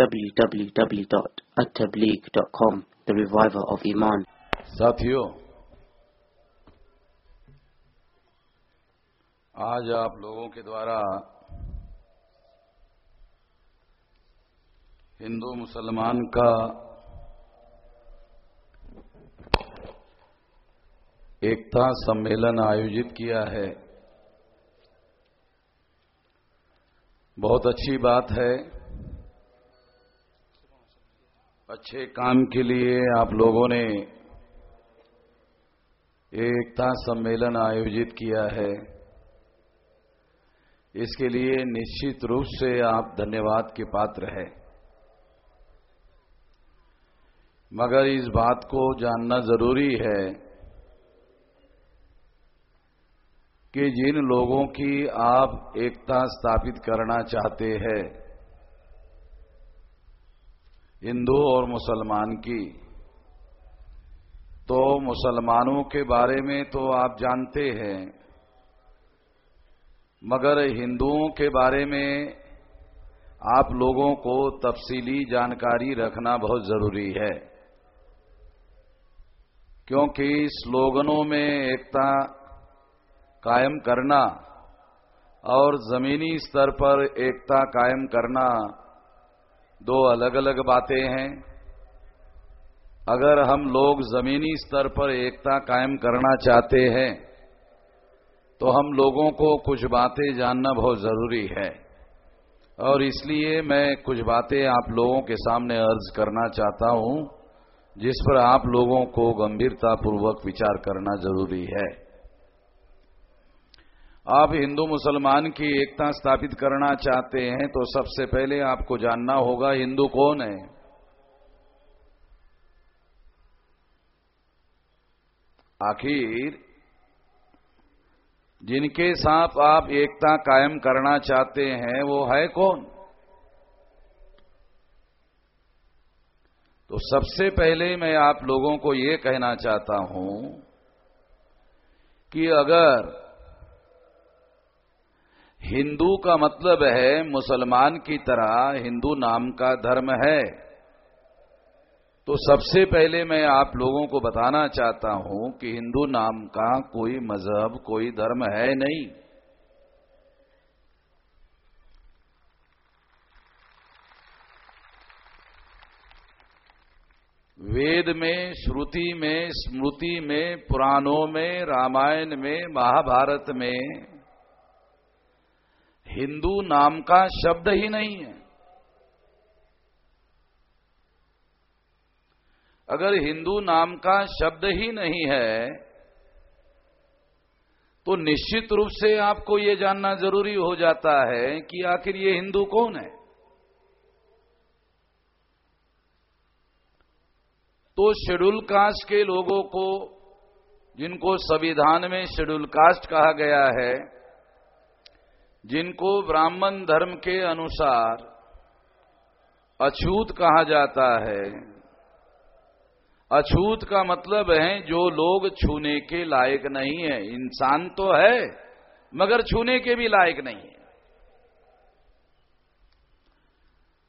www.attableek.com The Reviver of Iman. साथियों, आज आप लोगों के द्वारा हिंदू मुसलमान का एकता सम्मेलन आयोजित किया है। बहुत अच्छी बात है। अच्छे काम के लिए आप लोगों ने एकता सम्मेलन आयोजित किया है। इसके लिए निश्चित रूप से आप धन्यवाद के पात्र हैं। मगर इस बात को जानना ज़रूरी है कि जिन लोगों की आप एकता स्थापित करना चाहते हैं हिंदू और मुसलमान की। तो मुसलमानों के बारे में तो आप जानते हैं, मगर हिंदुओं के बारे में आप लोगों को तफसीली जानकारी रखना बहुत ज़रूरी है, क्योंकि स्लोगनों में एकता कायम करना और जमीनी स्तर पर एकता कायम करना दो अलग अलग बातें हैं। अगर हम लोग जमीनी स्तर पर एकता कायम करना चाहते हैं तो हम लोगों को कुछ बातें जानना बहुत ज़रूरी है। और इसलिए मैं कुछ बातें आप लोगों के सामने अर्ज़ करना चाहता हूँ, जिस पर आप लोगों को गंभीरतापूर्वक विचार करना ज़रूरी है। आप हिंदू मुसलमान की एकता स्थापित करना चाहते हैं तो सबसे पहले आपको जानना होगा हिंदू कौन है। आखिर, जिनके साथ आप एकता कायम करना चाहते हैं, वो है कौन? तो सबसे पहले मैं आप लोगों को ये कहना चाहता हूँ कि अगर हिंदू का मतलब है मुसलमान की तरह हिंदू नाम का धर्म है। तो सबसे पहले मैं आप लोगों को बताना चाहता हूँ कि हिंदू नाम का कोई मज़हब, कोई धर्म है नहीं। वेद में, श्रुति में, स्मृति में, पुराणों में, रामायण में, महाभारत में हिंदू नाम का शब्द ही नहीं है। अगर हिंदू नाम का शब्द ही नहीं है तो निश्चित रूप से आपको यह जानना ज़रूरी हो जाता है कि आखिर ये हिंदू कौन है। तो शेड्यूल कास्ट के लोगों को, जिनको संविधान में शेड्यूल कास्ट कहा गया है जिनको ब्राह्मण धर्म के अनुसार अछूत कहा जाता है। अछूत का मतलब है जो लोग छूने के लायक नहीं है। इंसान तो है, मगर छूने के भी लायक नहीं है।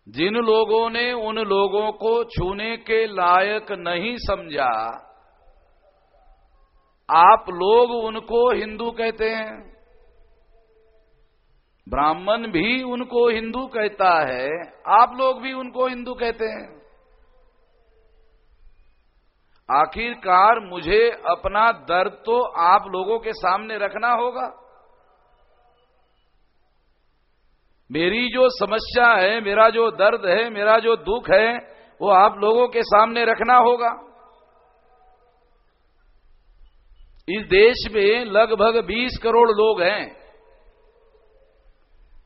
जिन लोगों ने उन लोगों को छूने के लायक नहीं समझा, आप लोग उनको हिंदू कहते हैं। ब्राह्मण भी उनको हिंदू कहता है, आप लोग भी उनको हिंदू कहते हैं। आखिरकार मुझे अपना दर्द तो आप लोगों के सामने रखना होगा। मेरी जो समस्या है, मेरा जो दर्द है, मेरा जो दुख है, वो आप लोगों के सामने रखना होगा। इस देश में लगभग 20 करोड़ लोग हैं।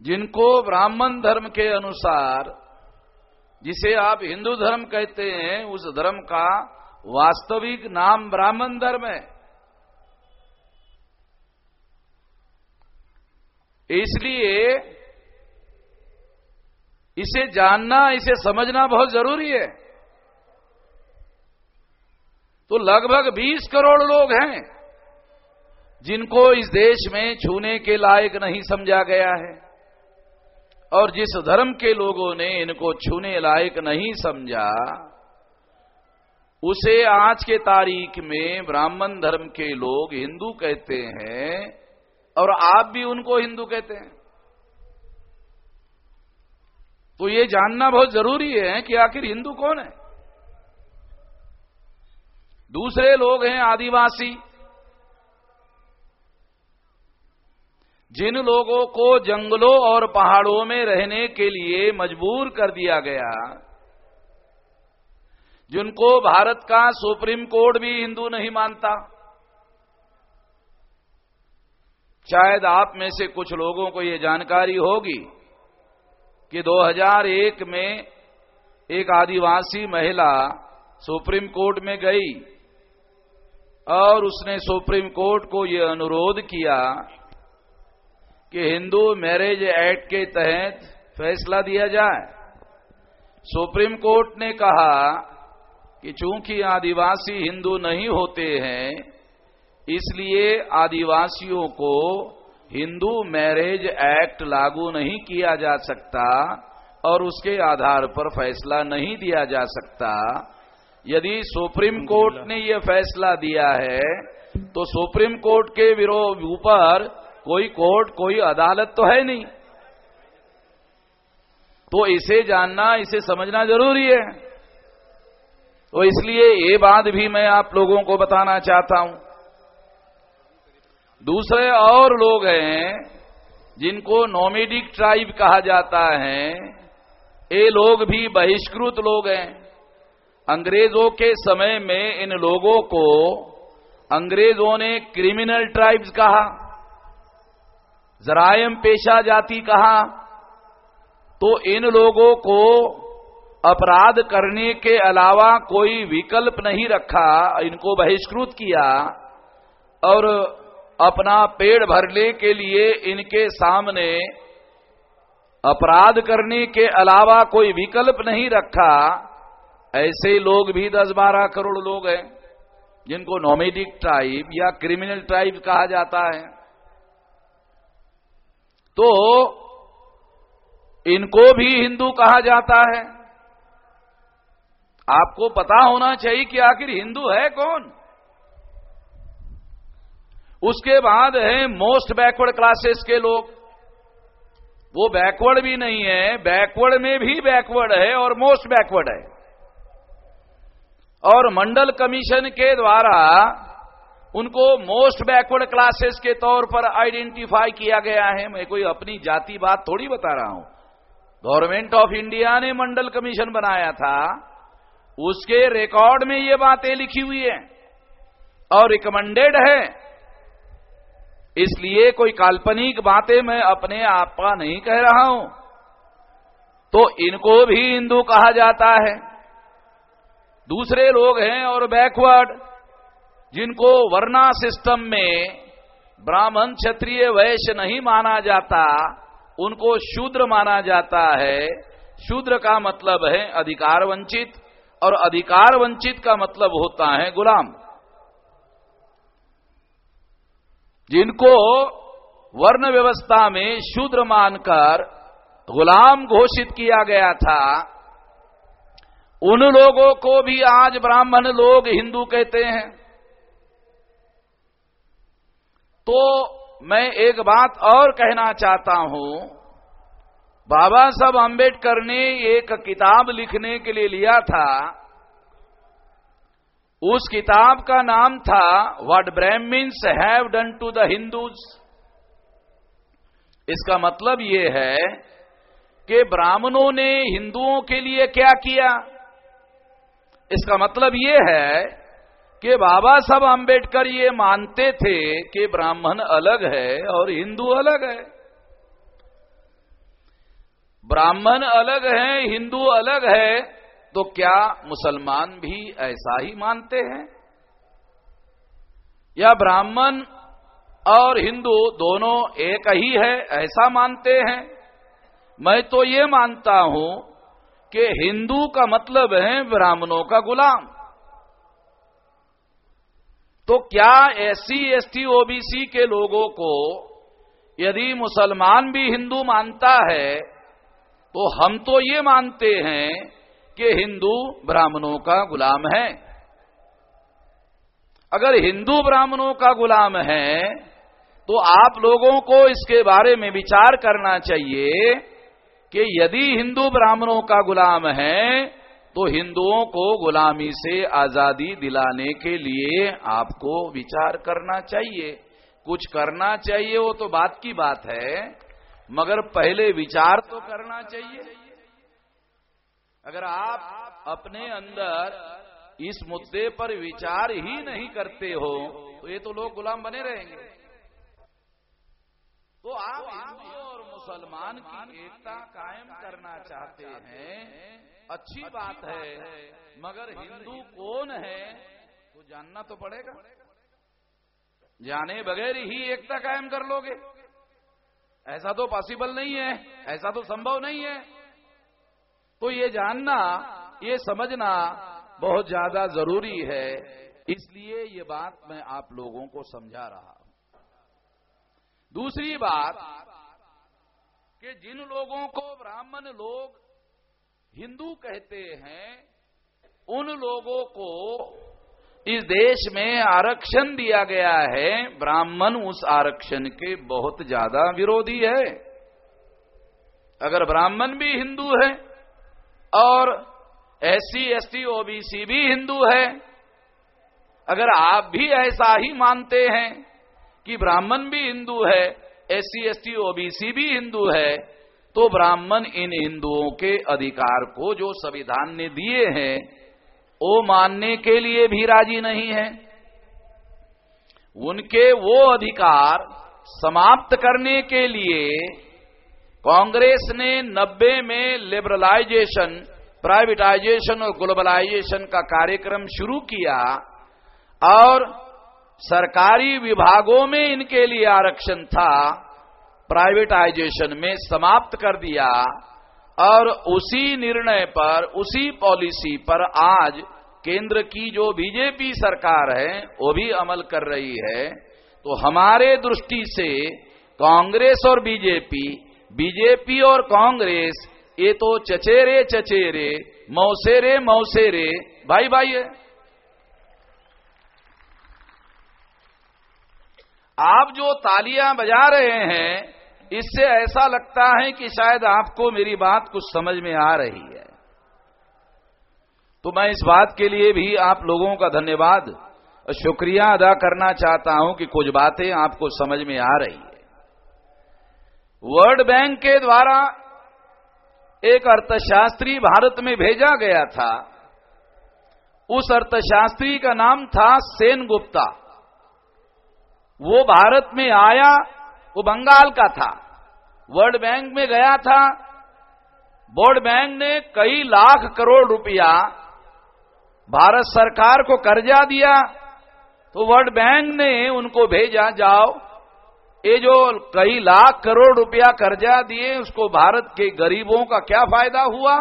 जिनको ब्राह्मण धर्म के अनुसार, जिसे आप हिंदू धर्म कहते हैं, उस धर्म का वास्तविक नाम ब्राह्मण धर्म है। इसलिए इसे जानना, इसे समझना बहुत ज़रूरी है। तो लगभग 20 करोड़ लोग हैं, जिनको इस देश में छूने के लायक नहीं समझा गया है। और जिस धर्म के लोगों ने इनको छूने लायक नहीं समझा, उसे आज के तारीख में ब्राह्मण धर्म के लोग हिंदू कहते हैं और आप भी उनको हिंदू कहते हैं। तो ये जानना बहुत ज़रूरी है कि आखिर हिंदू कौन है? दूसरे लोग हैं आदिवासी। जिन लोगों को जंगलों और पहाड़ों में रहने के लिए मजबूर कर दिया गया, जिनको भारत का सुप्रीम कोर्ट भी हिंदू नहीं मानता। शायद आप में से कुछ लोगों को यह जानकारी होगी कि 2001 में एक आदिवासी महिला सुप्रीम कोर्ट में गई और उसने सुप्रीम कोर्ट को यह अनुरोध किया कि हिंदू मैरिज एक्ट के तहत फैसला दिया जाए। सुप्रीम कोर्ट ने कहा कि चूँकि आदिवासी हिंदू नहीं होते हैं, इसलिए आदिवासियों को हिंदू मैरिज एक्ट लागू नहीं किया जा सकता और उसके आधार पर फैसला नहीं दिया जा सकता। यदि सुप्रीम कोर्ट ने यह फैसला दिया है तो सुप्रीम कोर्ट के विरोध ऊपर कोई कोर्ट, कोई अदालत तो है नहीं। तो इसे जानना, इसे समझना ज़रूरी है। तो इसलिए ये बात भी मैं आप लोगों को बताना चाहता हूँ। दूसरे और लोग हैं जिनको नोमेडिक ट्राइब कहा जाता है। ये लोग भी बहिष्कृत लोग हैं। अंग्रेज़ों के समय में इन लोगों को अंग्रेज़ों ने क्रिमिनल ट्राइब्स कहा। जरायम पेशा जाति कहा तो इन लोगों को अपराध करने के अलावा कोई विकल्प नहीं रखा, इनको बहिष्कृत किया और अपना पेड़ भरने के लिए इनके सामने अपराध करने के अलावा कोई विकल्प नहीं रखा। ऐसे लोग भी दस बारह करोड़ लोग हैं, जिनको नोमेडिक ट्राइब या क्रिमिनल ट्राइब कहा जाता है। तो इनको भी हिंदू कहा जाता है। आपको पता होना चाहिए कि आखिर हिंदू है कौन? उसके बाद है मोस्ट बैकवर्ड क्लासेस के लोग। वो बैकवर्ड भी नहीं है बैकवर्ड में भी बैकवर्ड है और मोस्ट बैकवर्ड है। और मंडल कमीशन के द्वारा उनको मोस्ट बैकवर्ड क्लासेस के तौर पर आइडेंटिफाई किया गया है। मैं कोई अपनी जाति बात थोड़ी बता रहा हूँ। गवर्नमेंट ऑफ़ इंडिया ने मंडल कमीशन बनाया था। उसके रिकॉर्ड में ये बातें लिखी हुई है। और रिकमेंडेड है। इसलिए कोई काल्पनिक बातें मैं अपने आप का नहीं कह रहा हूँ। तो इनको भी हिंदू कहा जाता है। दूसरे लोग हैं और बैकवर्ड जिनको वर्णा सिस्टम में ब्राह्मण क्षत्रिय वैश्य नहीं माना जाता, उनको शूद्र माना जाता है। शूद्र का मतलब है अधिकार वंचित, और अधिकार वंचित का मतलब होता है गुलाम। जिनको वर्ण व्यवस्था में शूद्र मानकर गुलाम घोषित किया गया था, उन लोगों को भी आज ब्राह्मण लोग हिंदू कहते हैं। तो मैं एक बात और कहना चाहता हूँ। बाबा साहब आम्बेडकर ने एक किताब लिखने के लिए लिया था। उस किताब का नाम था what Brahmins have done to the Hindus इसका मतलब यह है कि ब्राह्मणों ने हिंदुओं के लिए क्या किया? इसका मतलब यह है कि बाबा साहब आम्बेडकर ये मानते थे कि ब्राह्मण अलग है और हिंदू अलग है। ब्राह्मण अलग है, हिंदू अलग है तो क्या मुसलमान भी ऐसा ही मानते हैं? या ब्राह्मण और हिंदू दोनों एक ही है, ऐसा मानते हैं? मैं तो ये मानता हूँ कि हिंदू का मतलब है ब्राह्मणों का गुलाम। तो क्या एससी एसटी ओबीसी के लोगों को यदि मुसलमान भी हिंदू मानता है तो हम तो ये मानते हैं कि हिंदू ब्राह्मणों का गुलाम है। अगर हिंदू ब्राह्मणों का गुलाम है तो आप लोगों को इसके बारे में विचार करना चाहिए कि यदि हिंदू ब्राह्मणों का गुलाम है तो हिंदुओं को गुलामी से आज़ादी दिलाने के लिए आपको विचार करना चाहिए। कुछ करना चाहिए, वो तो बात की बात है, मगर पहले विचार तो करना चाहिए। अगर आप अपने अंदर इस मुद्दे पर विचार ही नहीं करते हो तो ये तो लोग गुलाम बने रहेंगे। तो आप हिंदू और मुसलमान की एकता कायम करना चाहते हैं अच्छी बात है मगर हिंदू कौन है तो जानना तो पड़ेगा। जाने बगैर ही एकता कायम कर लोगे। ऐसा तो पॉसिबल नहीं है ऐसा तो संभव नहीं है। तो ये जानना ये समझना बहुत ज़्यादा ज़रूरी है। इसलिए ये बात मैं आप लोगों को समझा रहा हूँ। दूसरी बात कि जिन लोगों को ब्राह्मण लोग हिंदू कहते हैं, उन लोगों को इस देश में आरक्षण दिया गया है। ब्राह्मण उस आरक्षण के बहुत ज़्यादा विरोधी है। अगर ब्राह्मण भी हिंदू है और S C S T OBC भी हिंदू है, अगर आप भी ऐसा ही मानते हैं कि ब्राह्मण भी हिंदू है S C S T OBC भी हिंदू है तो ब्राह्मण इन हिंदुओं के अधिकार को जो संविधान ने दिए हैं, वो मानने के लिए भी राज़ी नहीं है। उनके वो अधिकार समाप्त करने के लिए कांग्रेस ने नब्बे में लिबरलाइजेशन प्राइवेटाइजेशन और ग्लोबलाइजेशन का कार्यक्रम शुरू किया और सरकारी विभागों में इनके लिए आरक्षण था। प्राइवेटाइजेशन में समाप्त कर दिया और उसी निर्णय पर, उसी पॉलिसी पर आज केंद्र की जो बीजेपी सरकार है, वो भी अमल कर रही है। तो हमारे दृष्टि से कांग्रेस और बीजेपी बीजेपी और कांग्रेस, ये तो चचेरे चचेरे, मौसेरे मौसेरे, भाई भाई है। आप जो तालियाँ बजा रहे हैं इससे ऐसा लगता है कि शायद आपको मेरी बात कुछ समझ में आ रही है। तो मैं इस बात के लिए भी आप लोगों का धन्यवाद शुक्रिया अदा करना चाहता हूँ कि कुछ बातें आपको समझ में आ रही है। वर्ल्ड बैंक के द्वारा एक अर्थशास्त्री भारत में भेजा गया था। उस अर्थशास्त्री का नाम था सेन गुप्ता। वो भारत में आया वो बंगाल का था। वर्ल्ड बैंक में गया था। वर्ल्ड बैंक ने कई लाख करोड़ रुपया भारत सरकार को कर्जा दिया। तो वर्ल्ड बैंक ने उनको भेजा, जाओ, ये जो कई लाख करोड़ रुपया कर्जा दिए, उसको भारत के गरीबों का क्या फ़ायदा हुआ?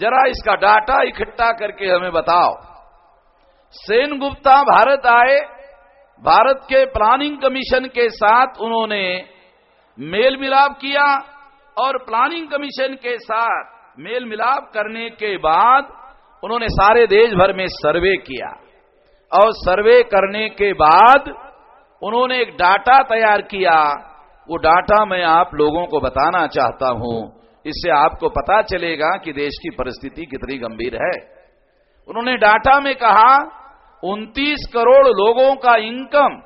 जरा इसका डाटा इकट्ठा करके हमें बताओ। सेन गुप्ता भारत आए भारत के प्लानिंग कमीशन के साथ उन्होंने मेल मिलाप किया और प्लानिंग कमीशन के साथ मेल मिलाप करने के बाद उन्होंने सारे देश भर में सर्वे किया। और सर्वे करने के बाद उन्होंने एक डाटा तैयार किया। वो डाटा मैं आप लोगों को बताना चाहता हूँ। इससे आपको पता चलेगा कि देश की परिस्थिति कितनी गंभीर है। उन्होंने डाटा में कहा 29 करोड़ लोगों का इनकम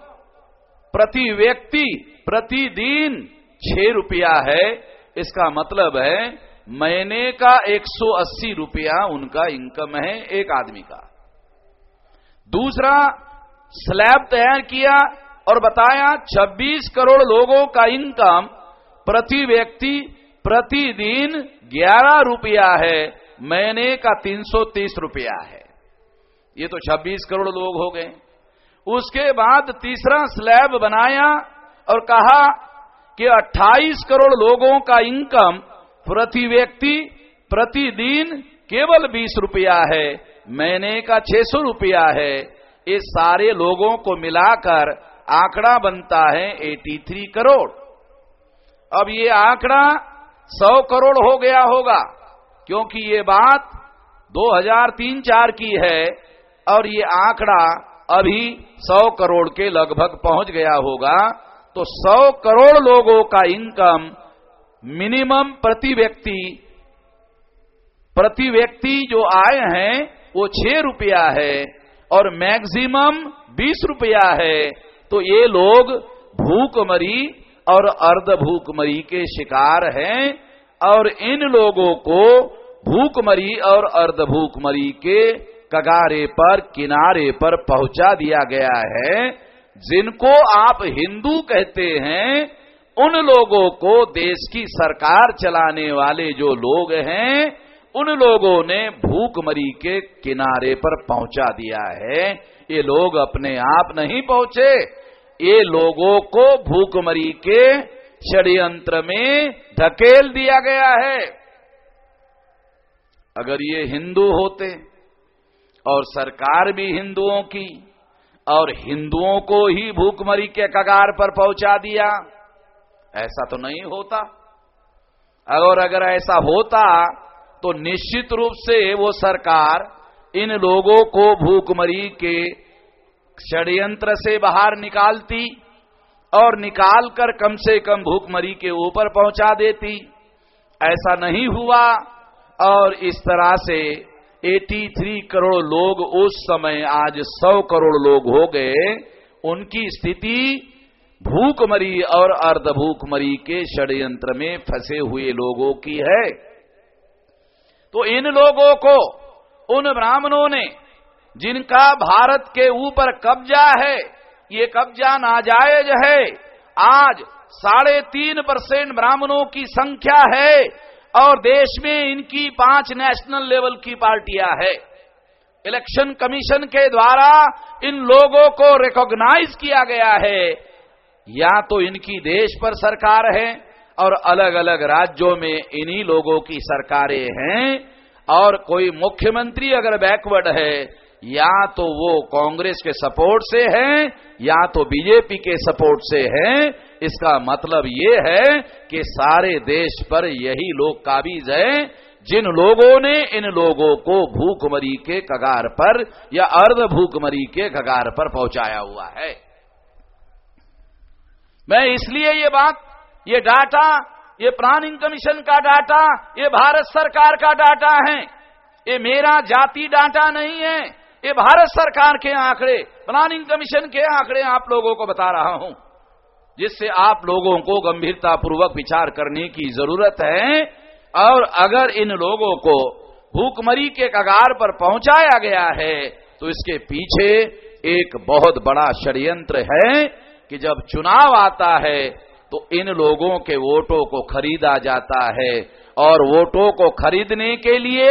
प्रति व्यक्ति प्रतिदिन छह रुपया है। इसका मतलब है, महीने का 180 रुपया उनका इनकम है एक आदमी का। दूसरा, स्लैब तैयार किया और बताया 26 करोड़ लोगों का इनकम प्रति व्यक्ति प्रतिदिन 11 रुपया है, महीने का 330 रुपया है। ये तो 26 करोड़ लोग हो गए। उसके बाद तीसरा स्लैब बनाया और कहा कि 28 करोड़ लोगों का इनकम प्रति व्यक्ति प्रतिदिन केवल 20 रुपया है। महीने का 600 रुपया है। ये सारे लोगों को मिलाकर आंकड़ा बनता है 83 करोड़। अब ये आंकड़ा सौ करोड़ हो गया होगा, क्योंकि ये बात 2003-4 की है और ये आंकड़ा अभी 100 करोड़ के लगभग पहुँच गया होगा तो 100 करोड़ लोगों का इनकम मिनिमम प्रति व्यक्ति प्रति व्यक्ति जो आय हैं, वो छह रुपया है और मैक्सिमम बीस रुपया है। तो ये लोग भूखमरी और अर्ध भूखमरी के शिकार हैं और इन लोगों को भूखमरी और अर्ध भूखमरी के कगारे पर, किनारे पर पहुँचा दिया गया है। जिनको आप हिंदू कहते हैं, उन लोगों को देश की सरकार चलाने वाले जो लोग हैं, उन लोगों ने भूखमरी के किनारे पर पहुँचा दिया है। ये लोग अपने आप नहीं पहुँचे। ये लोगों को भूखमरी के षड्यंत्र में धकेल दिया गया है। अगर ये हिंदू होते और सरकार भी हिंदुओं की, और हिंदुओं को ही भूखमरी के कगार पर पहुँचा दिया। ऐसा तो नहीं होता। और अगर ऐसा होता तो निश्चित रूप से वो सरकार इन लोगों को भूखमरी के षड्यंत्र से बाहर निकालती और निकालकर कम से कम भूखमरी के ऊपर पहुँचा देती। ऐसा नहीं हुआ, और इस तरह से 83 करोड़ लोग उस समय, आज 100 करोड़ लोग हो गए, उनकी स्थिति भूखमरी और अर्ध भूखमरी के षड्यंत्र में फंसे हुए लोगों की है। तो इन लोगों को, उन ब्राह्मणों ने, जिनका भारत के ऊपर कब्जा है, ये कब्जा नाजायज है। आज साढ़े तीन परसेंट ब्राह्मणों की संख्या है। और देश में इनकी पाँच नेशनल लेवल की पार्टियाँ है। इलेक्शन कमीशन के द्वारा इन लोगों को रिकॉग्नाइज किया गया है। या तो इनकी देश पर सरकार है और अलग अलग राज्यों में इन्हीं लोगों की सरकारें हैं और कोई मुख्यमंत्री अगर बैकवर्ड है, या तो वो कांग्रेस के सपोर्ट से है, या तो बीजेपी के सपोर्ट से है इसका मतलब ये है कि सारे देश पर यही लोग काबिज हैं, जिन लोगों ने इन लोगों को भूखमरी के कगार पर या अर्ध भूखमरी के कगार पर पहुँचाया हुआ है। मैं इसलिए ये बात, ये डाटा, ये प्लानिंग कमीशन का डाटा, ये भारत सरकार का डाटा है। ये मेरा जाति डाटा नहीं है, ये भारत सरकार के आंकड़े प्लानिंग कमीशन के आंकड़े आप लोगों को बता रहा हूँ। जिससे आप लोगों को गंभीरता पूर्वक विचार करने की ज़रूरत है, और अगर इन लोगों को भूखमरी के कगार पर पहुँचाया गया है तो इसके पीछे एक बहुत बड़ा षड्यंत्र है कि जब चुनाव आता है तो इन लोगों के वोटों को खरीदा जाता है, और वोटों को खरीदने के लिए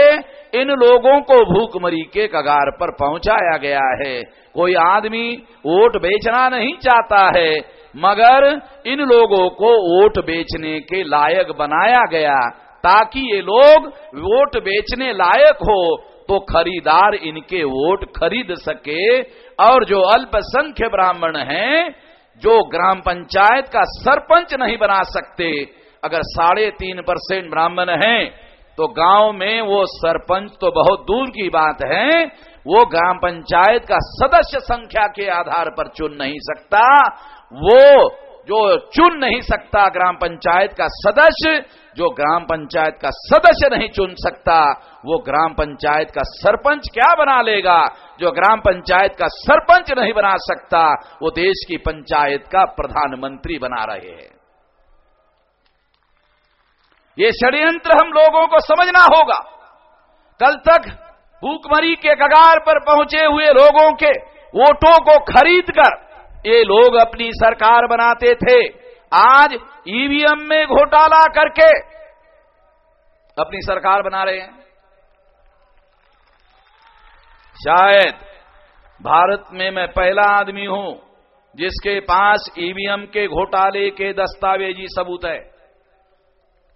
इन लोगों को भूखमरी के कगार पर पहुँचाया गया है। कोई आदमी वोट बेचना नहीं चाहता है मगर इन लोगों को वोट बेचने के लायक बनाया गया। ताकि ये लोग वोट बेचने लायक हो तो खरीदार इनके वोट खरीद सके। और जो अल्पसंख्य ब्राह्मण हैं, जो ग्राम पंचायत का सरपंच नहीं बना सकते, अगर साढ़े तीन परसेंट ब्राह्मण हैं तो गाँव में वो सरपंच तो बहुत दूर की बात है, वो ग्राम पंचायत का सदस्य संख्या के आधार पर चुन नहीं सकता। वो जो चुन नहीं सकता ग्राम पंचायत का सदस्य, जो ग्राम पंचायत का सदस्य नहीं चुन सकता, वो ग्राम पंचायत का सरपंच क्या बना लेगा? जो ग्राम पंचायत का सरपंच नहीं बना सकता, वो देश की पंचायत का प्रधानमंत्री बना रहे हैं। ये षड्यंत्र हम लोगों को समझना होगा। कल तक भूखमरी के कगार पर पहुँचे हुए लोगों के वोटों को खरीदकर ये लोग अपनी सरकार बनाते थे। आज ईवीएम में घोटाला करके अपनी सरकार बना रहे हैं। शायद भारत में मैं पहला आदमी हूँ जिसके पास ईवीएम के घोटाले के दस्तावेजी सबूत है।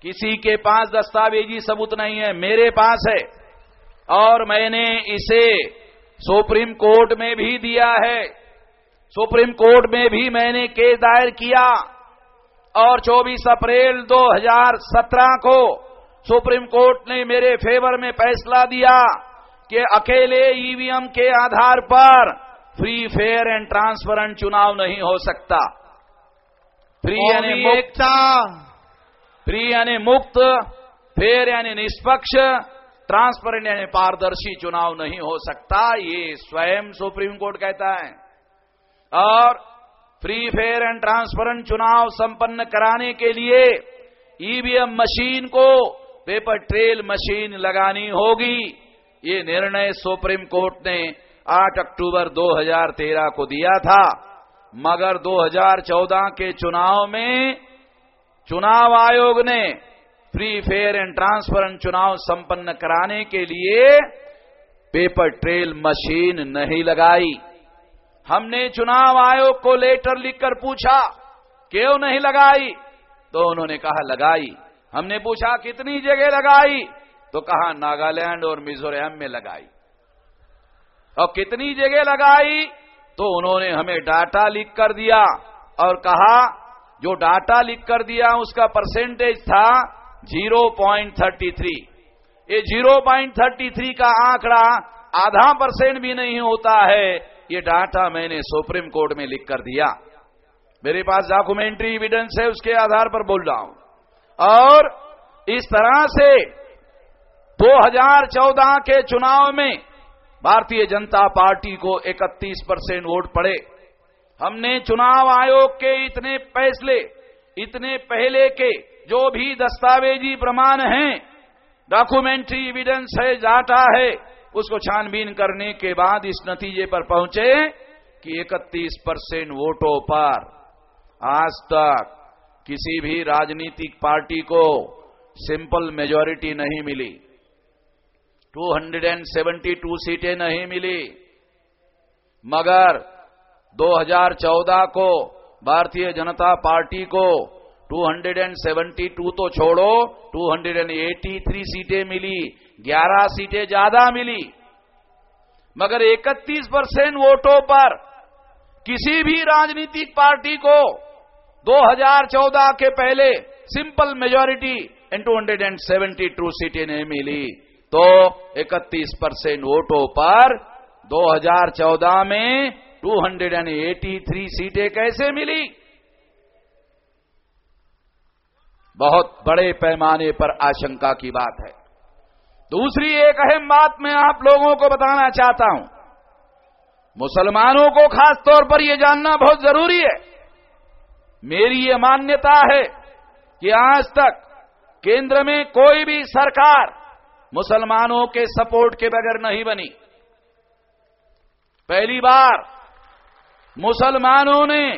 किसी के पास दस्तावेजी सबूत नहीं है, मेरे पास है। और मैंने इसे सुप्रीम कोर्ट में भी दिया है। सुप्रीम कोर्ट में भी मैंने केस दायर किया और 24 अप्रैल 2017 को सुप्रीम कोर्ट ने मेरे फेवर में फैसला दिया कि अकेले ईवीएम के आधार पर फ्री फेयर एंड ट्रांसपेरेंट चुनाव नहीं हो सकता। फ्री यानी मुक्त। फ्री यानी मुक्त फेयर यानी निष्पक्ष ट्रांसपेरेंट यानी पारदर्शी चुनाव नहीं हो सकता ये स्वयं सुप्रीम कोर्ट कहता है। और फ्री फेयर एंड ट्रांसपेरेंट चुनाव संपन्न कराने के लिए ईवीएम मशीन को पेपर ट्रेल मशीन लगानी होगी। ये निर्णय सुप्रीम कोर्ट ने 8 अक्टूबर 2013 को दिया था। मगर 2014 के चुनाव में चुनाव आयोग ने फ्री फेयर एंड ट्रांसपेरेंट चुनाव संपन्न कराने के लिए पेपर ट्रेल मशीन नहीं लगाई। हमने चुनाव आयोग को लेटर लिखकर पूछा, क्यों नहीं लगाई? तो उन्होंने कहा, लगाई। हमने पूछा, कितनी जगह लगाई? तो कहा, नागालैंड और मिजोरम में लगाई। और कितनी जगह लगाई? तो उन्होंने हमें डाटा लिख कर दिया और कहा, जो डाटा लिख कर दिया, उसका परसेंटेज था 0.33 ये 0.33 का आंकड़ा आधा परसेंट भी नहीं होता है। ये डाटा मैंने सुप्रीम कोर्ट में लिख कर दिया। मेरे पास डॉक्यूमेंट्री एविडेंस है, उसके आधार पर बोल रहा हूँ। और इस तरह से 2014 के चुनाव में भारतीय जनता पार्टी को 31 परसेंट वोट पड़े। हमने चुनाव आयोग के इतने फैसले, इतने पहले के जो भी दस्तावेजी प्रमाण हैं डॉक्यूमेंट्री एविडेंस है, डाटा है उसको छानबीन करने के बाद इस नतीजे पर पहुँचे कि 31 परसेंट वोटों पर आज तक किसी भी राजनीतिक पार्टी को सिंपल मेजोरिटी नहीं मिली। 272 सीटें नहीं मिली। मगर 2014 को भारतीय जनता पार्टी को 272 तो छोड़ो 283 सीटें मिली। 11 सीटें ज़्यादा मिली, मगर 31 परसेंट वोटों पर किसी भी राजनीतिक पार्टी को 2014 के पहले सिंपल मेजोरिटी इन 272 सीटें नहीं मिली। तो 31 परसेंट वोटों पर 2014 में 283 सीटें कैसे मिली? बहुत बड़े पैमाने पर आशंका की बात है। दूसरी एक अहम बात मैं आप लोगों को बताना चाहता हूँ। मुसलमानों को खास तौर पर यह जानना बहुत ज़रूरी है। मेरी ये मान्यता है कि आज तक केंद्र में कोई भी सरकार मुसलमानों के सपोर्ट के बगैर नहीं बनी। पहली बार मुसलमानों ने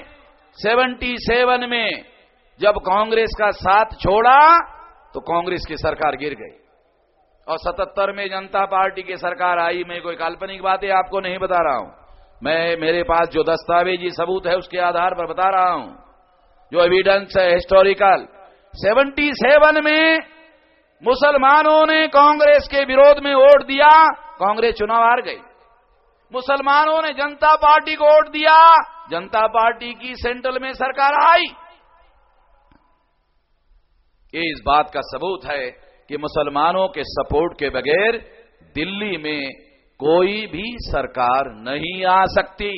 77 में जब कांग्रेस का साथ छोड़ा तो कांग्रेस की सरकार गिर गई। और 77 में जनता पार्टी की सरकार आई, मैं कोई काल्पनिक बातें आपको नहीं बता रहा हूँ। मैं, मेरे पास जो दस्तावेजी सबूत है उसके आधार पर बता रहा हूँ। जो एविडेंस है हिस्टोरिकल 77 में मुसलमानों ने कांग्रेस के विरोध में वोट दिया, कांग्रेस चुनाव हार गई। मुसलमानों ने जनता पार्टी को वोट दिया, जनता पार्टी की सेंट्रल में सरकार आई। ये इस बात का सबूत है कि मुसलमानों के सपोर्ट के बगैर दिल्ली में कोई भी सरकार नहीं आ सकती।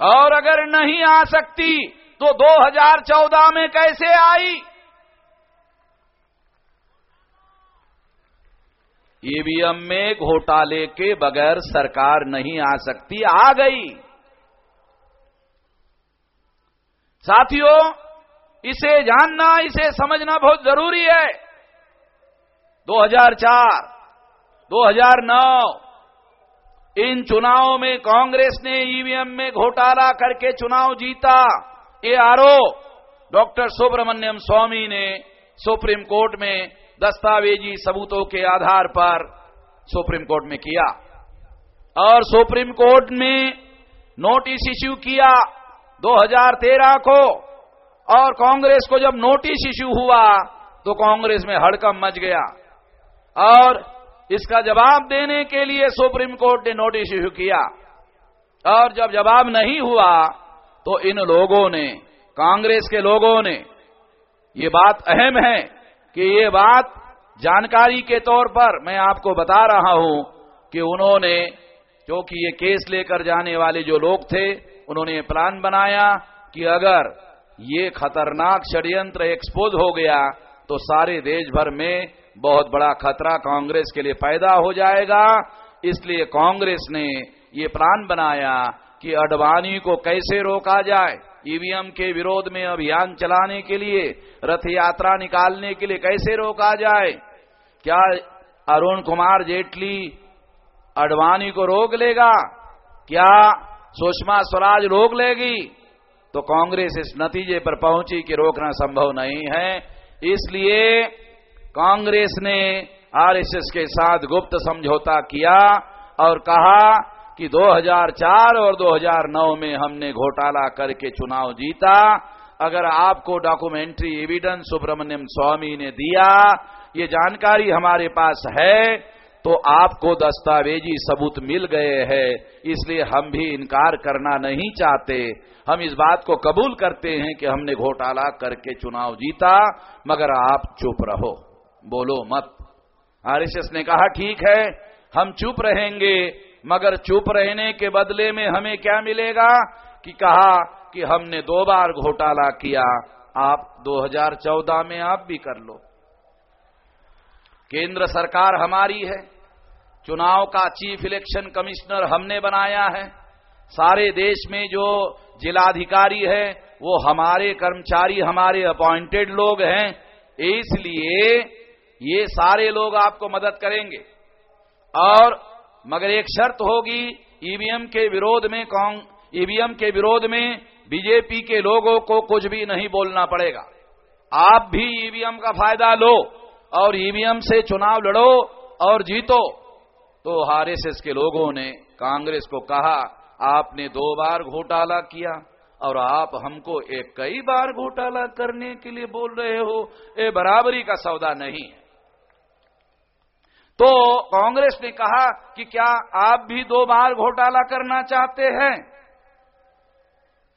और अगर नहीं आ सकती तो 2014 में कैसे आई? ईवीएम में घोटाले के बगैर सरकार नहीं आ सकती, आ गई। साथियों इसे जानना इसे समझना बहुत ज़रूरी है। 2004, 2009 इन चुनावों में कांग्रेस ने ईवीएम में घोटाला करके चुनाव जीता। ये आरोप डॉक्टर सुब्रमण्यम स्वामी ने सुप्रीम कोर्ट में दस्तावेजी सबूतों के आधार पर सुप्रीम कोर्ट में किया। और सुप्रीम कोर्ट में नोटिस इश्यू किया 2013 को। और कांग्रेस को जब नोटिस इश्यू हुआ तो कांग्रेस में हड़कम मच गया। और इसका जवाब देने के लिए सुप्रीम कोर्ट ने नोटिस इश्यू किया। और जब जवाब नहीं हुआ तो इन लोगों ने, कांग्रेस के लोगों ने, ये बात अहम है कि ये बात जानकारी के तौर पर मैं आपको बता रहा हूँ कि उन्होंने, क्योंकि ये केस लेकर जाने वाले जो लोग थे, उन्होंने प्लान बनाया कि अगर ये खतरनाक षड्यंत्र एक्सपोज हो गया तो सारे देश भर में बहुत बड़ा खतरा कांग्रेस के लिए पैदा हो जाएगा। इसलिए कांग्रेस ने ये प्लान बनाया कि अडवाणी को कैसे रोका जाए, ईवीएम के विरोध में अभियान चलाने के लिए, रथ यात्रा निकालने के लिए कैसे रोका जाए। क्या अरुण कुमार जेटली अडवाणी को रोक लेगा? क्या सुषमा स्वराज रोक लेगी? तो कांग्रेस इस नतीजे पर पहुँची कि रोकना संभव नहीं है। इसलिए कांग्रेस ने आरएसएस के साथ गुप्त समझौता किया और कहा कि 2004 और 2009 में हमने घोटाला करके चुनाव जीता। अगर आपको डॉक्यूमेंट्री एविडेंस सुब्रमण्यम स्वामी ने दिया, ये जानकारी हमारे पास है। तो आपको दस्तावेजी सबूत मिल गए हैं, इसलिए हम भी इनकार करना नहीं चाहते। हम इस बात को कबूल करते हैं कि हमने घोटाला करके चुनाव जीता, मगर आप चुप रहो। बोलो मत। आरएसएस ने कहा, ठीक है, हम चुप रहेंगे, मगर चुप रहने के बदले में हमें क्या मिलेगा? कि कहा कि हमने दो बार घोटाला किया, आप 2014 में आप भी कर लो। केंद्र सरकार हमारी है। चुनाव का चीफ इलेक्शन कमिश्नर हमने बनाया है। सारे देश में जो जिलाधिकारी है, वो हमारे कर्मचारी, हमारे अपॉइंटेड लोग हैं। इसलिए ये सारे लोग आपको मदद करेंगे। और मगर एक शर्त होगी ईवीएम के विरोध में कांग ईवीएम के विरोध में बीजेपी के लोगों को कुछ भी नहीं बोलना पड़ेगा। आप भी ईवीएम का फ़ायदा लो। और ईवीएम से चुनाव लड़ो और जीतो। तो आरएसएस के लोगों ने कांग्रेस को कहा, आपने दो बार घोटाला किया और आप हमको एक कई बार घोटाला करने के लिए बोल रहे हो। ये बराबरी का सौदा नहीं है। तो कांग्रेस ने कहा कि क्या आप भी दो बार घोटाला करना चाहते हैं?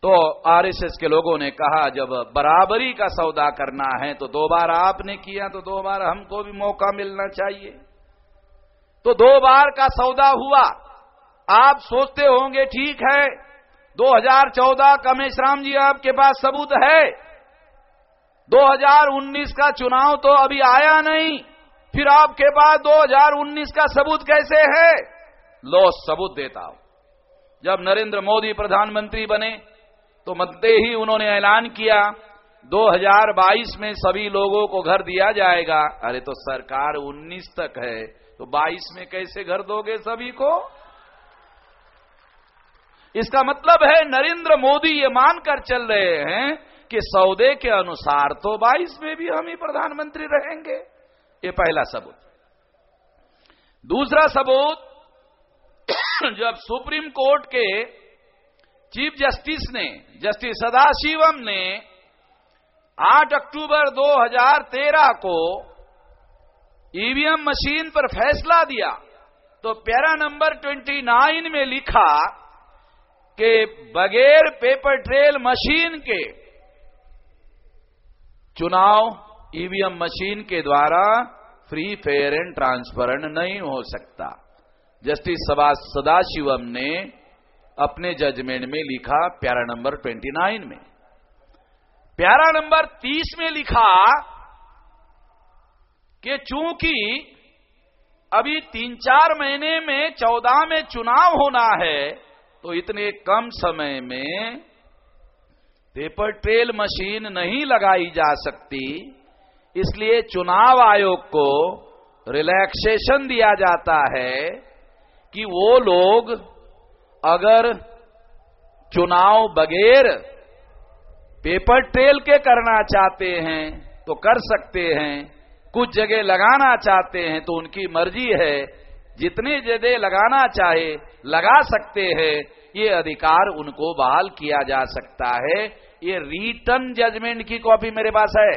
तो आरएसएस के लोगों ने कहा, जब बराबरी का सौदा करना है तो दो बार आपने किया तो दो बार हमको भी मौका मिलना चाहिए। तो दो बार का सौदा हुआ। आप सोचते होंगे, ठीक है 2014 का मेशराम जी आपके पास सबूत है। 2019 का चुनाव तो अभी आया नहीं। फिर आपके पास 2019 का सबूत कैसे है? लो, सबूत देता हूँ। जब नरेंद्र मोदी प्रधानमंत्री बने तो मध्य ही उन्होंने ऐलान किया 2022 में सभी लोगों को घर दिया जाएगा। अरे तो सरकार 19 तक है तो 22 में कैसे घर दोगे सभी को? इसका मतलब है, नरेंद्र मोदी ये मानकर चल रहे हैं कि सौदे के अनुसार तो 22 में भी हम ही प्रधानमंत्री रहेंगे। ये पहला सबूत। दूसरा सबूत, जब सुप्रीम कोर्ट के चीफ जस्टिस ने, जस्टिस सदाशिवम ने 8 अक्टूबर 2013 को ईवीएम मशीन पर फैसला दिया। तो पैरा नंबर 29 में लिखा कि बगैर पेपर ट्रेल मशीन के चुनाव ईवीएम मशीन के द्वारा फ्री, फेयर एंड ट्रांसपेरेंट नहीं हो सकता। जस्टिस सदाशिवम ने अपने जजमेंट में लिखा प्यारा नंबर 29 में। प्यारा नंबर 30 में लिखा कि चूँकि अभी तीन चार महीने में चौदह में चुनाव होना है तो इतने कम समय में पेपर ट्रेल मशीन नहीं लगाई जा सकती, इसलिए चुनाव आयोग को रिलैक्सेशन दिया जाता है कि वो लोग अगर चुनाव बगैर पेपर ट्रेल के करना चाहते हैं तो कर सकते हैं। कुछ जगह लगाना चाहते हैं तो उनकी मर्ज़ी है। जितने जगह लगाना चाहे, लगा सकते हैं। ये अधिकार उनको बहाल किया जा सकता है। ये रिटर्न जजमेंट की कॉपी मेरे पास है।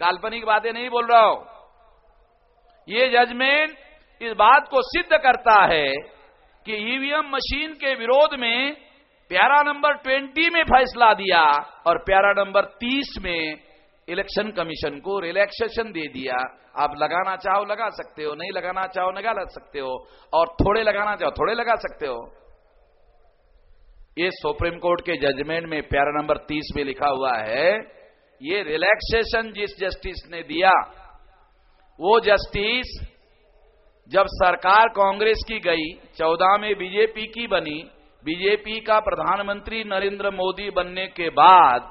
काल्पनिक बातें नहीं बोल रहा हूँ। ये जजमेंट इस बात को सिद्ध करता है कि ईवीएम मशीन के विरोध में प्यारा नंबर ट्वेंटी में फैसला दिया और प्यारा नंबर तीस में इलेक्शन कमीशन को रिलैक्सेशन दे दिया। आप लगाना चाहो लगा सकते हो, नहीं लगाना चाहो लगा लग सकते हो, और थोड़े लगाना चाहो थोड़े लगा सकते हो। ये सुप्रीम कोर्ट के जजमेंट में प्यारा नंबर तीस में लिखा हुआ है, ये रिलैक्सेशन जिस जस्टिस ने दिया, वो जस्टिस जब सरकार कांग्रेस की गई, चौदह में बीजेपी की बनी, बीजेपी का प्रधानमंत्री नरेंद्र मोदी बनने के बाद,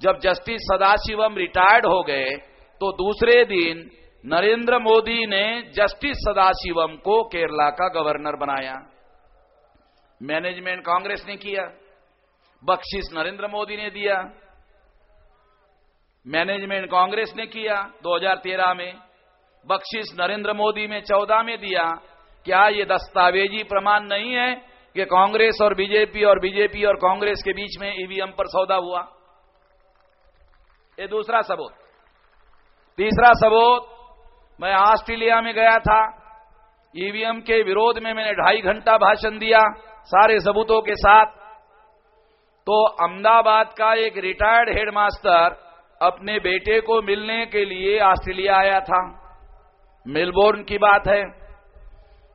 जब जस्टिस सदाशिवम रिटायर्ड हो गए तो दूसरे दिन नरेंद्र मोदी ने जस्टिस सदाशिवम को केरला का गवर्नर बनाया। मैनेजमेंट कांग्रेस ने किया, बख्शिश नरेंद्र मोदी ने दिया, मैनेजमेंट कांग्रेस ने किया 2013 में बख्शिश नरेंद्र मोदी में 14 में दिया, क्या ये दस्तावेजी प्रमाण नहीं है कि कांग्रेस और बीजेपी और बीजेपी और कांग्रेस के बीच में ईवीएम पर सौदा हुआ? ये दूसरा सबूत। तीसरा सबूत, मैं ऑस्ट्रेलिया में गया था। ईवीएम के विरोध में मैंने ढाई घंटा भाषण दिया सारे सबूतों के साथ। तो अहमदाबाद का एक रिटायर्ड हेडमास्टर अपने बेटे को मिलने के लिए ऑस्ट्रेलिया आया था। मेलबोर्न की बात है।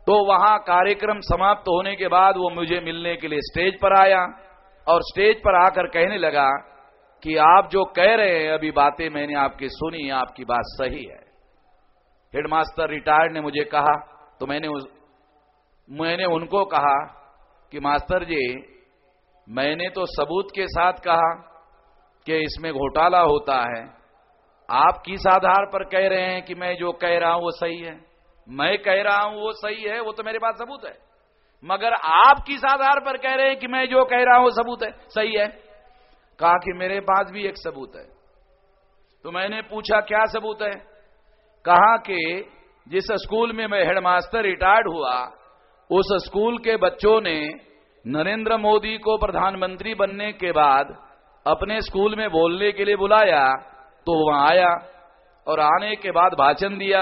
तो वहाँ कार्यक्रम समाप्त होने के बाद वो मुझे मिलने के लिए स्टेज पर आया और स्टेज पर आकर कहने लगा कि आप जो कह रहे हैं अभी बातें मैंने आपकी सुनी आपकी बात सही है। हेडमास्टर रिटायर्ड ने मुझे कहा तो मैंने उस, मैंने उनको कहा कि मास्टर जी मैंने तो सबूत के साथ कहा कि इसमें घोटाला होता है। आप किस आधार पर कह रहे हैं कि मैं जो कह रहा हूँ वो सही है? मैं कह रहा हूँ वो सही है, वो तो मेरे पास सबूत है। मगर आप किस आधार पर कह रहे हैं कि मैं जो कह रहा हूँ वो सबूत है? सही है? कहा कि मेरे पास भी एक सबूत है। तो मैंने पूछा, क्या सबूत है? कहा कि जिस स्कूल में मैं हेडमास्टर रिटायर्ड हुआ, उस स्कूल के बच्चों ने नरेंद्र मोदी को प्रधानमंत्री बनने के बाद अपने स्कूल में बोलने के लिए बुलाया तो वहाँ आया और आने के बाद भाषण दिया।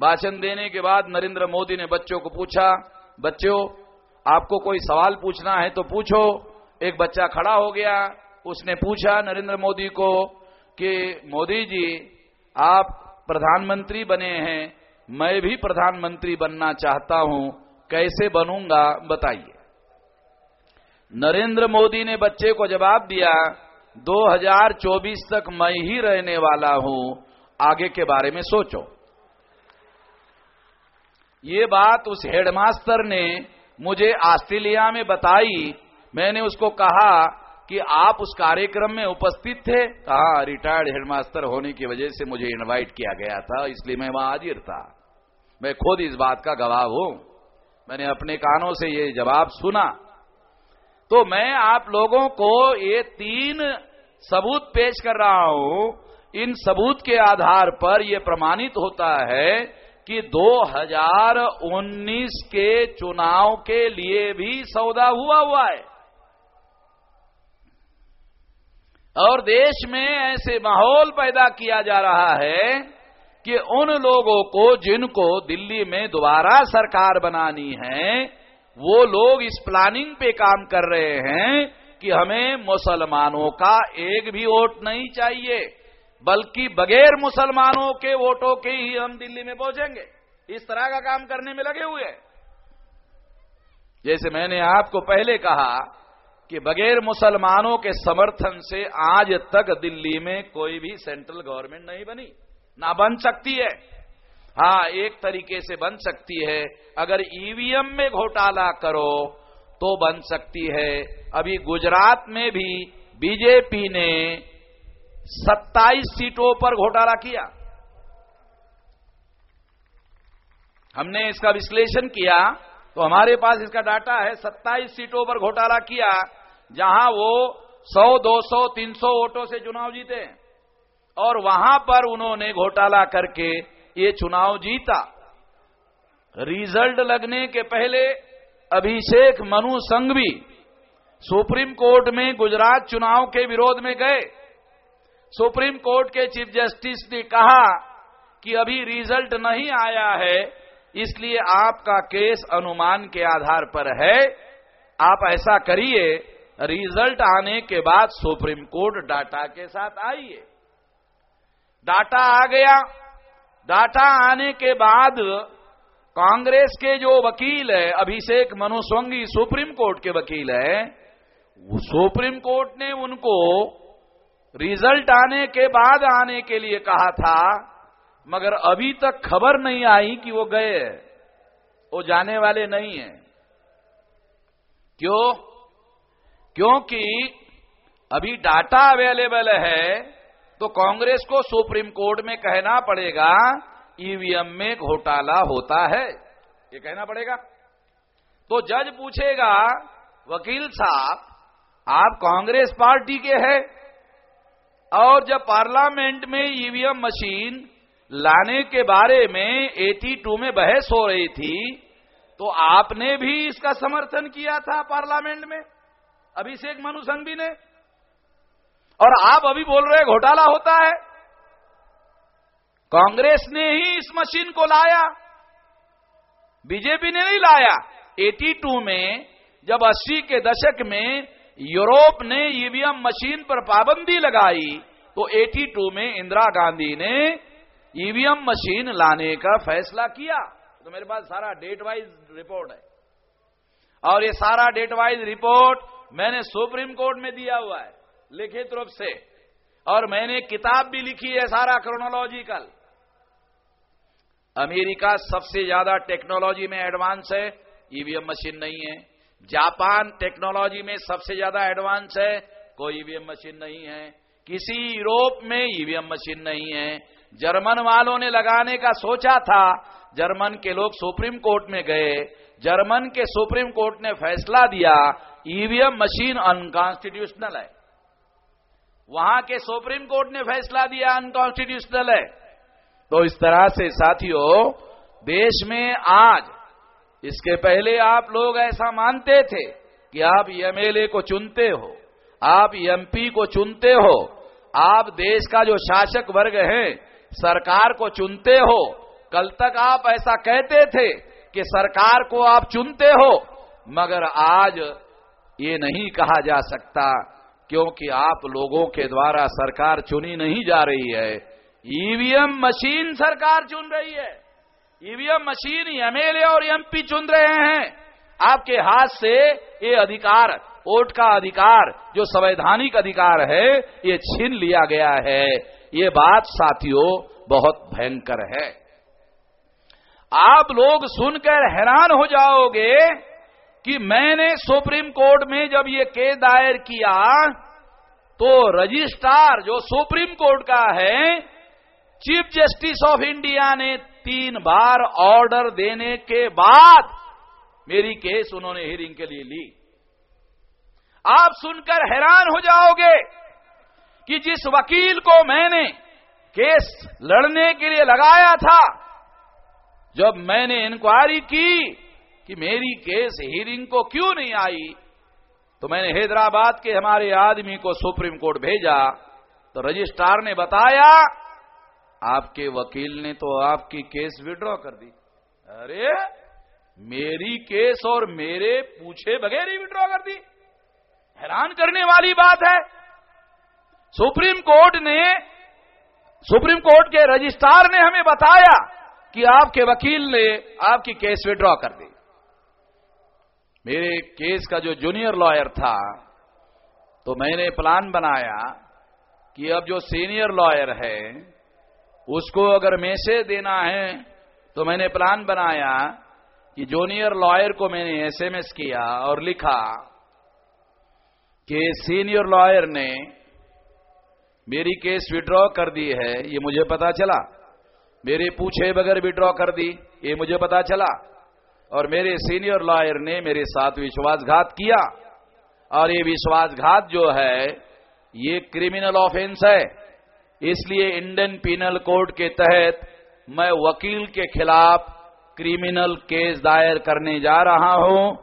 भाषण देने के बाद नरेंद्र मोदी ने बच्चों को पूछा, बच्चों, आपको कोई सवाल पूछना है तो पूछो। एक बच्चा खड़ा हो गया। उसने पूछा नरेंद्र मोदी को कि, मोदी जी, आप प्रधानमंत्री बने हैं, मैं भी प्रधानमंत्री बनना चाहता हूँ, कैसे बनूँगा बताइए? नरेंद्र मोदी ने बच्चे को जवाब दिया 2024 तक मैं ही रहने वाला हूँ, आगे के बारे में सोचो। ये बात उस हेडमास्टर ने मुझे ऑस्ट्रेलिया में बताई। मैंने उसको कहा कि आप उस कार्यक्रम में उपस्थित थे। कहा, रिटायर्ड हेडमास्टर होने की वजह से मुझे इनवाइट किया गया था, इसलिए मैं वहाँ हाजिर था। मैं खुद इस बात का गवाह हूँ। मैंने अपने कानों से ये जवाब सुना। तो मैं आप लोगों को ये तीन सबूत पेश कर रहा हूँ। इन सबूत के आधार पर यह प्रमाणित होता है कि 2019 के चुनाव के लिए भी सौदा हुआ हुआ है। और देश में ऐसे माहौल पैदा किया जा रहा है कि उन लोगों को जिनको दिल्ली में दोबारा सरकार बनानी है वो लोग इस प्लानिंग पे काम कर रहे हैं कि हमें मुसलमानों का एक भी वोट नहीं चाहिए, बल्कि बगैर मुसलमानों के वोटों के ही हम दिल्ली में पहुँचेंगे। इस तरह का काम करने में लगे हुए जैसे मैंने आपको पहले कहा कि बगैर मुसलमानों के समर्थन से आज तक दिल्ली में कोई भी सेंट्रल गवर्नमेंट नहीं बनी, ना बन सकती है। हाँ एक तरीके से बन सकती है। अगर ईवीएम में घोटाला करो तो बन सकती है। अभी गुजरात में भी बीजेपी ने 27 सीटों पर घोटाला किया। हमने इसका विश्लेषण किया तो हमारे पास इसका डाटा है 27 सीटों पर घोटाला किया जहाँ वो 100, 200, 300 वोटों से चुनाव जीते और वहाँ पर उन्होंने घोटाला करके ये चुनाव जीता। रिज़ल्ट लगने के पहले अभिषेक मनु संघवी सुप्रीम कोर्ट में गुजरात चुनाव के विरोध में गए। सुप्रीम कोर्ट के चीफ जस्टिस ने कहा कि अभी रिज़ल्ट नहीं आया है, इसलिए आपका केस अनुमान के आधार पर है। आप ऐसा करिए, रिज़ल्ट आने के बाद सुप्रीम कोर्ट डाटा के साथ आइए। डाटा आ गया डाटा आने के बाद कांग्रेस के जो वकील है, अभिषेक मनु स्वंगी सुप्रीम कोर्ट के वकील है सुप्रीम कोर्ट ने उनको रिज़ल्ट आने के बाद आने के लिए कहा था, मगर अभी तक खबर नहीं आई कि वो गए वो जाने वाले नहीं है। क्यों? क्योंकि अभी डाटा अवेलेबल है तो कांग्रेस को सुप्रीम कोर्ट में कहना पड़ेगा, ईवीएम में घोटाला होता है। ये कहना पड़ेगा। तो जज पूछेगा, वकील साहब, आप कांग्रेस पार्टी के हैं, और जब पार्लियामेंट में ईवीएम मशीन लाने के बारे में 82 में बहस हो रही थी तो आपने भी इसका समर्थन किया था पार्लियामेंट में। अभिषेक मनु संघवी ने। और आप अभी बोल रहे घोटाला होता है। कांग्रेस ने ही इस मशीन को लाया। बीजेपी ने नहीं लाया। 82 में, जब 80 के दशक में यूरोप ने ईवीएम मशीन पर पाबंदी लगाई तो 82 में इंदिरा गांधी ने ईवीएम मशीन लाने का फैसला किया। तो मेरे पास सारा डेट वाइज रिपोर्ट है। और ये सारा डेट वाइज रिपोर्ट मैंने सुप्रीम कोर्ट में दिया हुआ है। लिखित रूप से। और मैंने किताब भी लिखी है सारा क्रोनोलॉजिकल अमेरिका सबसे ज़्यादा टेक्नोलॉजी में एडवांस है ईवीएम मशीन नहीं है। जापान टेक्नोलॉजी में सबसे ज़्यादा एडवांस है, कोई ईवीएम मशीन नहीं है। किसी यूरोप में ईवीएम मशीन नहीं है। जर्मन वालों ने लगाने का सोचा था, जर्मन के लोग सुप्रीम कोर्ट में गए। जर्मन के सुप्रीम कोर्ट ने फैसला दिया ईवीएम मशीन अनकॉन्स्टिट्यूशनल है। वहाँ के सुप्रीम कोर्ट ने फैसला दिया अनकॉन्स्टिट्यूशनल है। तो इस तरह से साथियों, देश में आज, इसके पहले आप लोग ऐसा मानते थे कि आप एमएलए को चुनते हो, आप एमपी को चुनते हो, आप देश का जो शासक वर्ग है, सरकार को चुनते हो। कल तक आप ऐसा कहते थे कि सरकार को आप चुनते हो, मगर आज ये नहीं कहा जा सकता। क्योंकि आप लोगों के द्वारा सरकार चुनी नहीं जा रही है। ईवीएम मशीन सरकार चुन रही है। ईवीएम मशीन एमएलए और एमपी चुन रहे हैं। आपके हाथ से ये अधिकार, वोट का अधिकार, जो संवैधानिक अधिकार है, ये छीन लिया गया है। ये बात साथियों, बहुत भयंकर है। आप लोग सुनकर हैरान हो जाओगे कि मैंने सुप्रीम कोर्ट में जब ये केस दायर किया तो रजिस्ट्रार जो सुप्रीम कोर्ट का है, चीफ जस्टिस ऑफ़ इंडिया ने तीन बार ऑर्डर देने के बाद मेरी केस उन्होंने हियरिंग के लिए ली। आप सुनकर हैरान हो जाओगे कि जिस वकील को मैंने केस लड़ने के लिए लगाया था, जब मैंने इंक्वायरी की कि मेरी केस हियरिंग को क्यों नहीं आई? तो मैंने हैदराबाद के हमारे आदमी को सुप्रीम कोर्ट भेजा तो रजिस्ट्रार ने बताया, आपके वकील ने तो आपकी केस विड्रॉ कर दी। अरे, मेरी केस और मेरे पूछे बगैर ही विड्रॉ कर दी। हैरान करने वाली बात है। सुप्रीम कोर्ट ने, सुप्रीम कोर्ट के रजिस्ट्रार ने हमें बताया कि आपके वकील ने आपकी केस विड्रॉ कर दी। मेरे केस का जो जूनियर लॉयर था तो मैंने प्लान बनाया कि अब जो सीनियर लॉयर है, उसको अगर मैसेज देना है तो मैंने प्लान बनाया कि जूनियर लॉयर को मैंने एसएमएस किया और लिखा कि सीनियर लॉयर ने मेरी केस विड्रॉ कर दी है, ये मुझे पता चला। मेरे पूछे बगैर विड्रॉ कर दी, ये मुझे पता चला। और मेरे सीनियर लॉयर ने मेरे साथ विश्वासघात किया। और ये विश्वासघात जो है, ये क्रिमिनल ऑफेंस है। इसलिए इंडियन पिनल कोड के तहत मैं वकील के खिलाफ क्रिमिनल केस दायर करने जा रहा हूँ।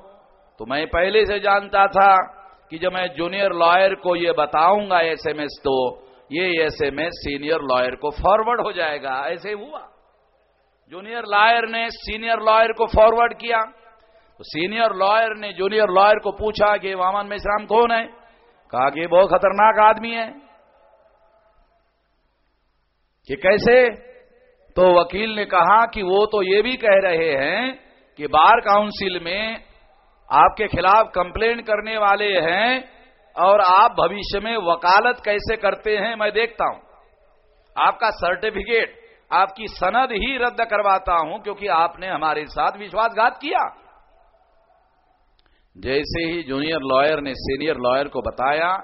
तो मैं पहले से जानता था कि जब मैं जूनियर लॉयर को ये बताऊँगा एसएमएस तो ये एसएमएस सीनियर लॉयर को फॉरवर्ड हो जाएगा। ऐसे हुआ। जूनियर लॉयर ने सीनियर लॉयर को फॉरवर्ड किया। तो सीनियर लॉयर ने जूनियर लॉयर को पूछा कि वामन मेश्राम कौन है? कहा कि बहुत खतरनाक आदमी है। कि कैसे? तो वकील ने कहा कि वो तो ये भी कह रहे हैं कि बार काउंसिल में आपके खिलाफ कंप्लेन करने वाले हैं और आप भविष्य में वकालत कैसे करते हैं मैं देखता हूँ। आपका सर्टिफिकेट आपकी सनद ही रद्द करवाता हूँ, क्योंकि आपने हमारे साथ विश्वासघात किया। जैसे ही जूनियर लॉयर ने सीनियर लॉयर को बताया,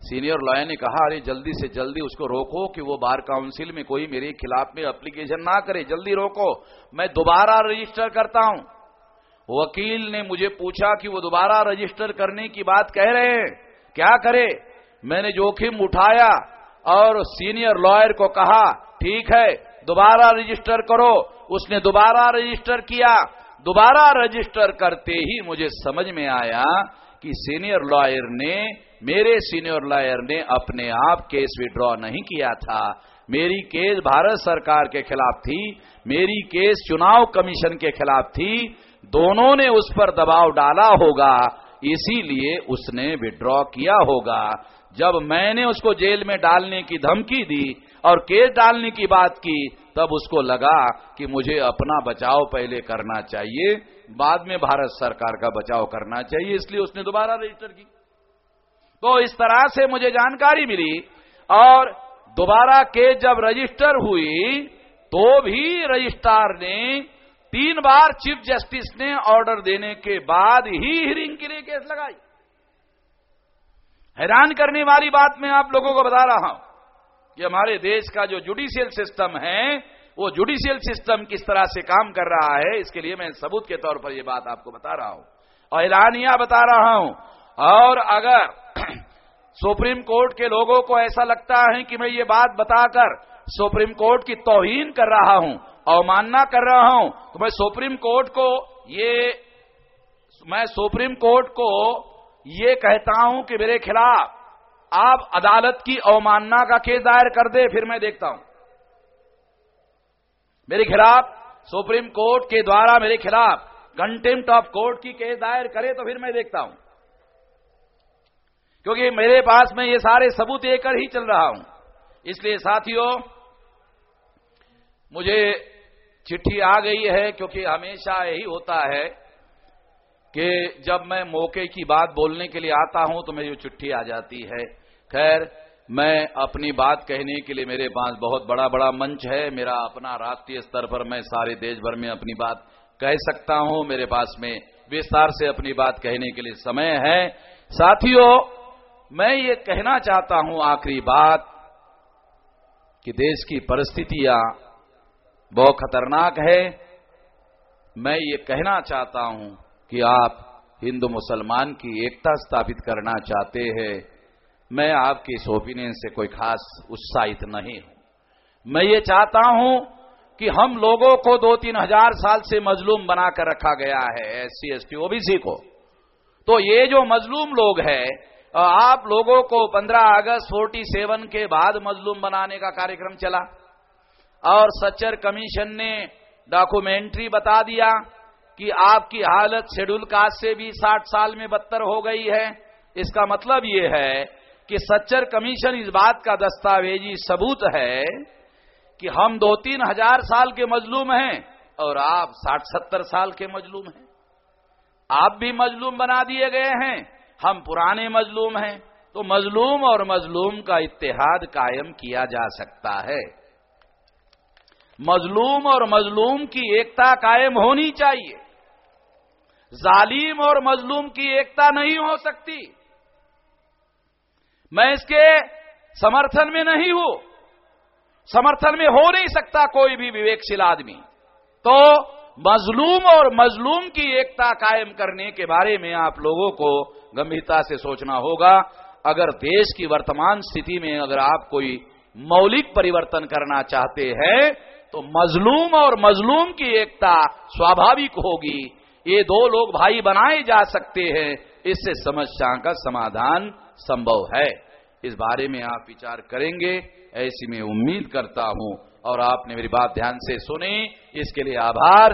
सीनियर लॉयर ने कहा, अरे, जल्दी से जल्दी उसको रोको कि वो बार काउंसिल में कोई मेरे खिलाफ में एप्लीकेशन ना करे। जल्दी रोको। मैं दोबारा रजिस्टर करता हूँ। वकील ने मुझे पूछा कि वो दोबारा रजिस्टर करने की बात कह रहे हैं। क्या करे? मैंने जोखिम उठाया और सीनियर लॉयर को कहा, ठीक है दोबारा रजिस्टर करो। उसने दोबारा रजिस्टर किया। दोबारा रजिस्टर करते ही मुझे समझ में आया कि सीनियर लॉयर ने, मेरे सीनियर लॉयर ने अपने आप केस विड्रॉ नहीं किया था। मेरी केस भारत सरकार के खिलाफ थी। मेरी केस चुनाव कमीशन के खिलाफ थी। दोनों ने उस पर दबाव डाला होगा। इसीलिए उसने विड्रॉ किया होगा। जब मैंने उसको जेल में डालने की धमकी दी और केस डालने की बात की, तब उसको लगा कि मुझे अपना बचाव पहले करना चाहिए, बाद में भारत सरकार का बचाव करना चाहिए, इसलिए उसने दोबारा रजिस्टर की। तो इस तरह से मुझे जानकारी मिली, और दोबारा केस जब रजिस्टर हुई तो भी रजिस्ट्रार ने तीन बार चीफ जस्टिस ने ऑर्डर देने के बाद ही हियरिंग के लिए केस लगाई। हैरान करने वाली बात मैं आप लोगों को बता रहा हूँ। कि हमारे देश का जो जुडिशियल सिस्टम है, वो जुडिशियल सिस्टम किस तरह से काम कर रहा है, इसके लिए मैं सबूत के तौर पर यह बात आपको बता रहा हूँ। और ऐलानिया बता रहा हूँ। और अगर सुप्रीम कोर्ट के लोगों को ऐसा लगता है कि मैं ये बात बताकर सुप्रीम कोर्ट की तोहीन कर रहा हूँ, अवमानना कर रहा हूँ तो मैं सुप्रीम कोर्ट को ये, मैं सुप्रीम कोर्ट को ये कहता हूँ कि मेरे खिलाफ आप अदालत की अवमानना का केस दायर कर दे, फिर मैं देखता हूँ। मेरे खिलाफ सुप्रीम कोर्ट के द्वारा मेरे खिलाफ कंटेम्प्ट ऑफ़ कोर्ट की केस दायर करे तो फिर मैं देखता हूँ। क्योंकि मेरे पास में ये सारे सबूत लेकर ही चल रहा हूँ। इसलिए साथियों, मुझे चिट्ठी आ गई है, क्योंकि हमेशा यही होता है कि जब मैं मौके की बात बोलने के लिए आता हूँ तो मेरी चिट्ठी आ जाती है। खैर, मैं अपनी बात कहने के लिए मेरे पास बहुत बड़ा बड़ा मंच है। मेरा अपना राष्ट्रीय स्तर पर मैं सारे देश भर में अपनी बात कह सकता हूँ। मेरे पास में विस्तार से अपनी बात कहने के लिए समय है। साथियों, मैं ये कहना चाहता हूँ आखिरी बात कि देश की परिस्थितियाँ बहुत खतरनाक है। मैं ये कहना चाहता हूँ कि आप हिंदू मुसलमान की एकता स्थापित करना चाहते हैं, मैं आपके इस ओपिनियन से कोई खास उत्साहित नहीं हूँ। मैं ये चाहता हूँ कि हम लोगों को दो तीन हज़ार साल से मजलूम बनाकर रखा गया है, S C, S T OBC को। तो ये जो मजलूम लोग हैं आप लोगों को 15 अगस्त 47 के बाद मजलूम बनाने का कार्यक्रम चला। और सच्चर कमीशन ने डॉक्यूमेंट्री बता दिया कि आपकी हालत शेड्यूल कास्ट से भी 60 साल में बदतर हो गई है। इसका मतलब ये है कि सच्चर कमीशन इस बात का दस्तावेजी सबूत है कि हम दो तीन हज़ार साल के मजलूम हैं और आप साठ सत्तर साल के मजलूम हैं। आप भी मजलूम बना दिए गए हैं। हम पुराने मजलूम हैं। तो मजलूम और मजलूम का इत्तेहाद कायम किया जा सकता है। मजलूम और मजलूम की एकता कायम होनी चाहिए। जालिम और मजलूम की एकता नहीं हो सकती। मैं इसके समर्थन में नहीं हूँ। समर्थन में हो नहीं सकता कोई भी विवेकशील आदमी। तो मजलूम और मजलूम की एकता कायम करने के बारे में आप लोगों को गंभीरता से सोचना होगा। अगर देश की वर्तमान स्थिति में अगर आप कोई मौलिक परिवर्तन करना चाहते हैं तो मजलूम और मजलूम की एकता स्वाभाविक होगी। ये दो लोग भाई बनाए जा सकते हैं, इससे समस्या का समाधान संभव है। इस बारे में आप विचार करेंगे, ऐसी मैं उम्मीद करता हूँ। और आपने मेरी बात ध्यान से सुनी, इसके लिए आभार।